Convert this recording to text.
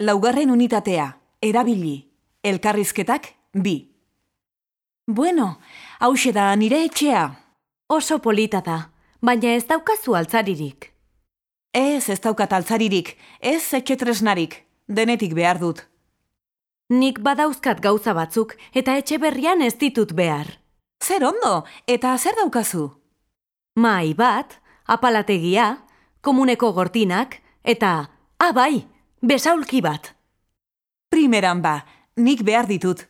Laugarren unitatea, erabili, elkarrizketak bi. Bueno, hause da nire etxea. Oso polita da, baina ez daukazu altzaririk. Ez, ez daukat altzaririk, ez etxetresnarik, denetik behar dut. Nik badauzkat gauza batzuk eta etxe berrian ez ditut behar. Zer ondo, eta zer daukazu? Mai bat, apalategia, komuneko gortinak, eta, ah bai, besaulki bat. Primeran ba, nik behar ditut.